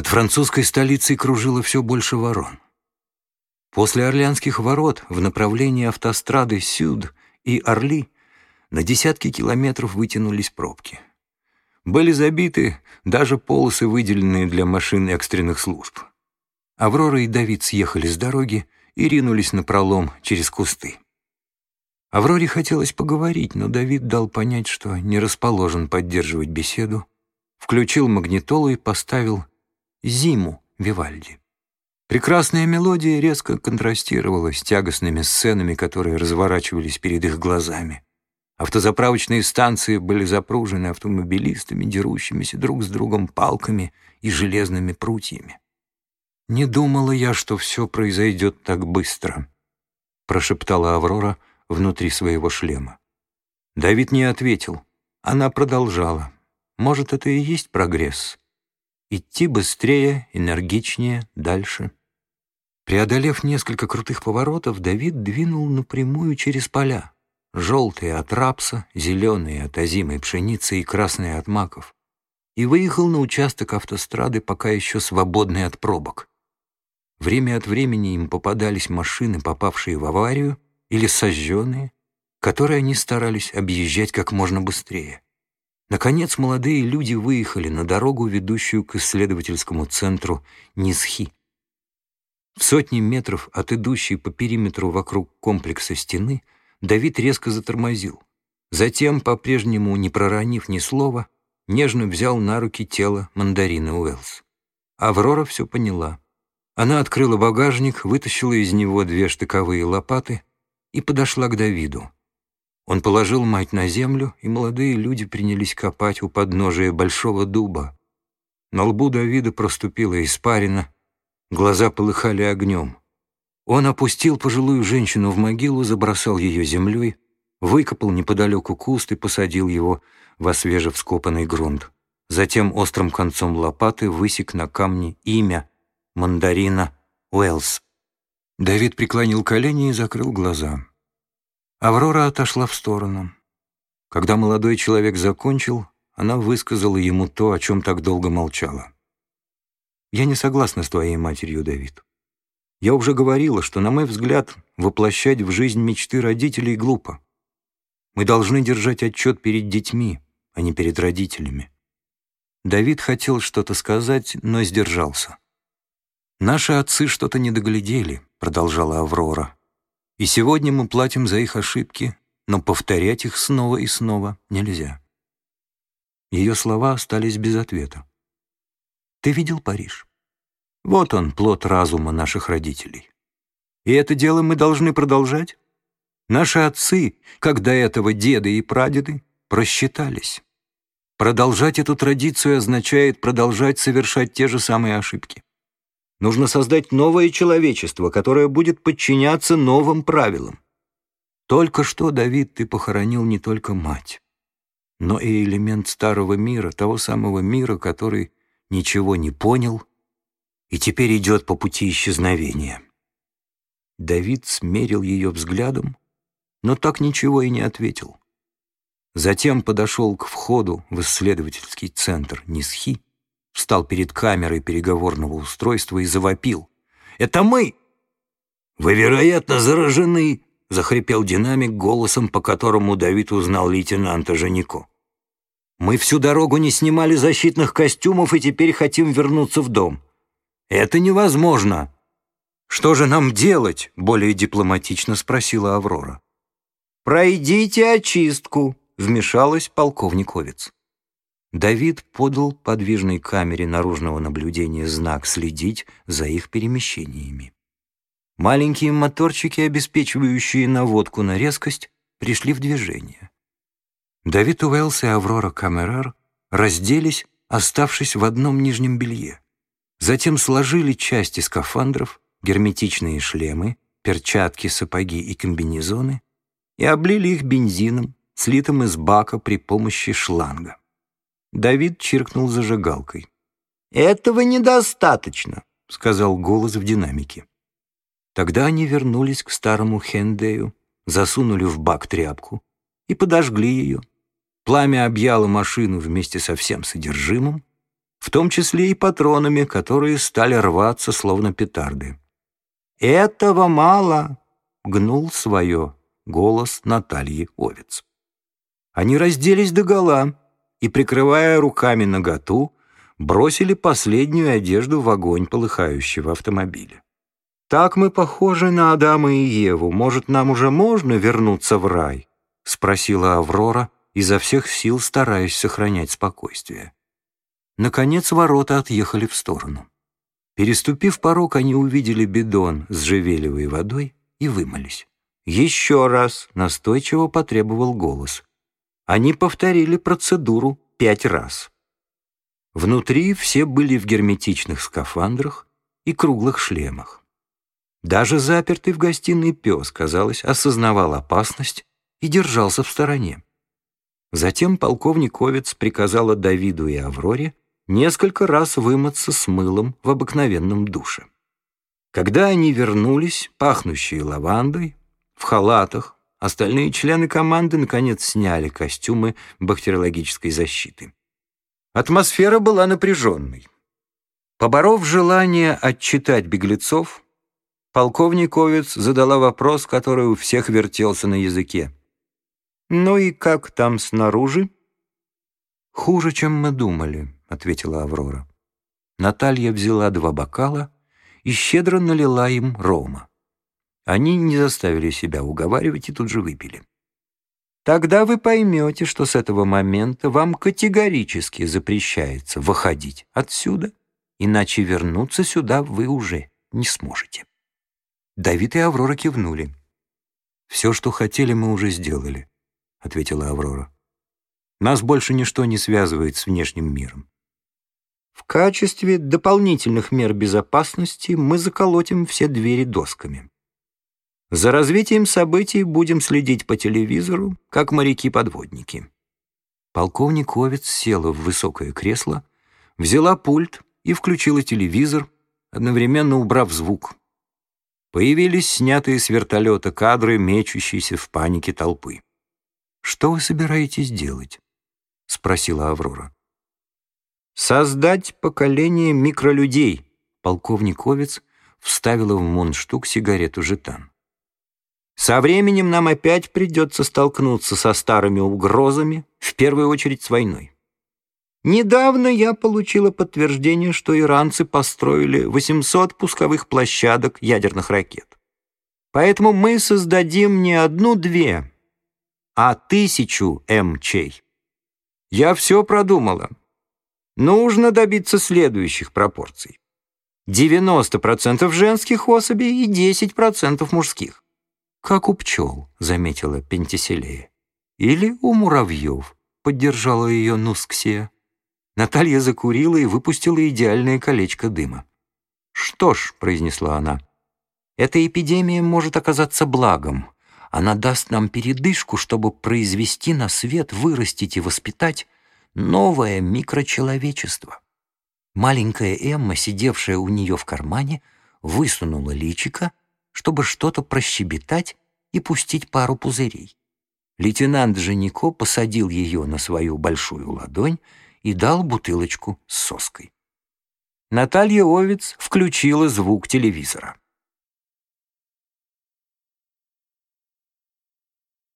Над французской столицей кружило все больше ворон. После Орлеанских ворот в направлении автострады Сюд и Орли на десятки километров вытянулись пробки. Были забиты даже полосы, выделенные для машин экстренных служб. Аврора и Давид съехали с дороги и ринулись на пролом через кусты. Авроре хотелось поговорить, но Давид дал понять, что не расположен поддерживать беседу, включил магнитолу и поставил «Зиму» Вивальди. Прекрасная мелодия резко контрастировала с тягостными сценами, которые разворачивались перед их глазами. Автозаправочные станции были запружены автомобилистами, дерущимися друг с другом палками и железными прутьями. «Не думала я, что все произойдет так быстро», — прошептала Аврора внутри своего шлема. Давид не ответил. Она продолжала. «Может, это и есть прогресс? Идти быстрее, энергичнее, дальше». Преодолев несколько крутых поворотов, Давид двинул напрямую через поля. Желтые от рапса, зеленые от озимой пшеницы и красные от маков. И выехал на участок автострады, пока еще свободный от пробок. Время от времени им попадались машины, попавшие в аварию, или сожженные, которые они старались объезжать как можно быстрее. Наконец, молодые люди выехали на дорогу, ведущую к исследовательскому центру Нисхи. В сотни метров от идущей по периметру вокруг комплекса стены Давид резко затормозил. Затем, по-прежнему не проронив ни слова, нежно взял на руки тело мандарина Уэллс. Аврора все поняла. Она открыла багажник, вытащила из него две штыковые лопаты и подошла к Давиду. Он положил мать на землю, и молодые люди принялись копать у подножия большого дуба. На лбу Давида проступила испарина, глаза полыхали огнем. Он опустил пожилую женщину в могилу, забросал ее землей, выкопал неподалеку куст и посадил его в освежевскопанный грунт. Затем острым концом лопаты высек на камне имя мандарина Уэллс. Давид преклонил колени и закрыл глаза. Аврора отошла в сторону. Когда молодой человек закончил, она высказала ему то, о чем так долго молчала. «Я не согласна с твоей матерью, Давид. Я уже говорила, что, на мой взгляд, воплощать в жизнь мечты родителей глупо. Мы должны держать отчет перед детьми, а не перед родителями». Давид хотел что-то сказать, но сдержался. «Наши отцы что-то не доглядели», — продолжала Аврора. «И сегодня мы платим за их ошибки, но повторять их снова и снова нельзя». Ее слова остались без ответа. «Ты видел Париж? Вот он, плод разума наших родителей. И это дело мы должны продолжать? Наши отцы, как до этого деды и прадеды, просчитались. Продолжать эту традицию означает продолжать совершать те же самые ошибки. Нужно создать новое человечество, которое будет подчиняться новым правилам. Только что, Давид, ты похоронил не только мать, но и элемент старого мира, того самого мира, который ничего не понял и теперь идет по пути исчезновения. Давид смерил ее взглядом, но так ничего и не ответил. Затем подошел к входу в исследовательский центр Нисхи встал перед камерой переговорного устройства и завопил. «Это мы!» «Вы, вероятно, заражены!» — захрипел динамик голосом, по которому Давид узнал лейтенанта Женико. «Мы всю дорогу не снимали защитных костюмов и теперь хотим вернуться в дом. Это невозможно!» «Что же нам делать?» — более дипломатично спросила Аврора. «Пройдите очистку», — вмешалась полковник Овец. Давид подал подвижной камере наружного наблюдения знак «Следить за их перемещениями». Маленькие моторчики, обеспечивающие наводку на резкость, пришли в движение. Давид Уэллс и Аврора Камерар разделись, оставшись в одном нижнем белье. Затем сложили части скафандров, герметичные шлемы, перчатки, сапоги и комбинезоны и облили их бензином, слитым из бака при помощи шланга. Давид чиркнул зажигалкой. «Этого недостаточно», — сказал голос в динамике. Тогда они вернулись к старому Хендею, засунули в бак тряпку и подожгли ее. Пламя объяло машину вместе со всем содержимым, в том числе и патронами, которые стали рваться, словно петарды. «Этого мало!» — гнул свое голос Натальи Овец. Они разделись догола и, прикрывая руками наготу, бросили последнюю одежду в огонь полыхающего автомобиля. «Так мы похожи на Адама и Еву. Может, нам уже можно вернуться в рай?» — спросила Аврора, изо всех сил стараясь сохранять спокойствие. Наконец ворота отъехали в сторону. Переступив порог, они увидели бидон с живелевой водой и вымылись. «Еще раз!» — настойчиво потребовал голос. Они повторили процедуру пять раз. Внутри все были в герметичных скафандрах и круглых шлемах. Даже запертый в гостиной пес, казалось, осознавал опасность и держался в стороне. Затем полковник Овец приказала Давиду и Авроре несколько раз вымыться с мылом в обыкновенном душе. Когда они вернулись, пахнущие лавандой, в халатах, остальные члены команды наконец сняли костюмы бактериологической защиты. Атмосфера была напряженной. Поборов желание отчитать беглецов, полковник Овец задала вопрос, который у всех вертелся на языке. «Ну и как там снаружи?» «Хуже, чем мы думали», — ответила Аврора. Наталья взяла два бокала и щедро налила им рома. Они не заставили себя уговаривать и тут же выпили. Тогда вы поймете, что с этого момента вам категорически запрещается выходить отсюда, иначе вернуться сюда вы уже не сможете. Давид и Аврора кивнули. «Все, что хотели, мы уже сделали», — ответила Аврора. «Нас больше ничто не связывает с внешним миром. В качестве дополнительных мер безопасности мы заколотим все двери досками. За развитием событий будем следить по телевизору, как моряки-подводники». Полковник Овец села в высокое кресло, взяла пульт и включила телевизор, одновременно убрав звук. Появились снятые с вертолета кадры, мечущиеся в панике толпы. «Что вы собираетесь делать?» — спросила Аврора. «Создать поколение микролюдей», — полковник Овец вставила в мундштук сигарету жетан. Со временем нам опять придется столкнуться со старыми угрозами, в первую очередь с войной. Недавно я получила подтверждение, что иранцы построили 800 пусковых площадок ядерных ракет. Поэтому мы создадим не одну-две, а тысячу МЧ. Я все продумала. Нужно добиться следующих пропорций. 90% женских особей и 10% мужских. «Как у пчел», — заметила Пентиселея. «Или у муравьев», — поддержала ее Нусксия. Наталья закурила и выпустила идеальное колечко дыма. «Что ж», — произнесла она, — «эта эпидемия может оказаться благом. Она даст нам передышку, чтобы произвести на свет, вырастить и воспитать новое микрочеловечество». Маленькая Эмма, сидевшая у нее в кармане, высунула личико чтобы что-то прощебетать и пустить пару пузырей. Лейтенант Женико посадил ее на свою большую ладонь и дал бутылочку с соской. Наталья Овец включила звук телевизора.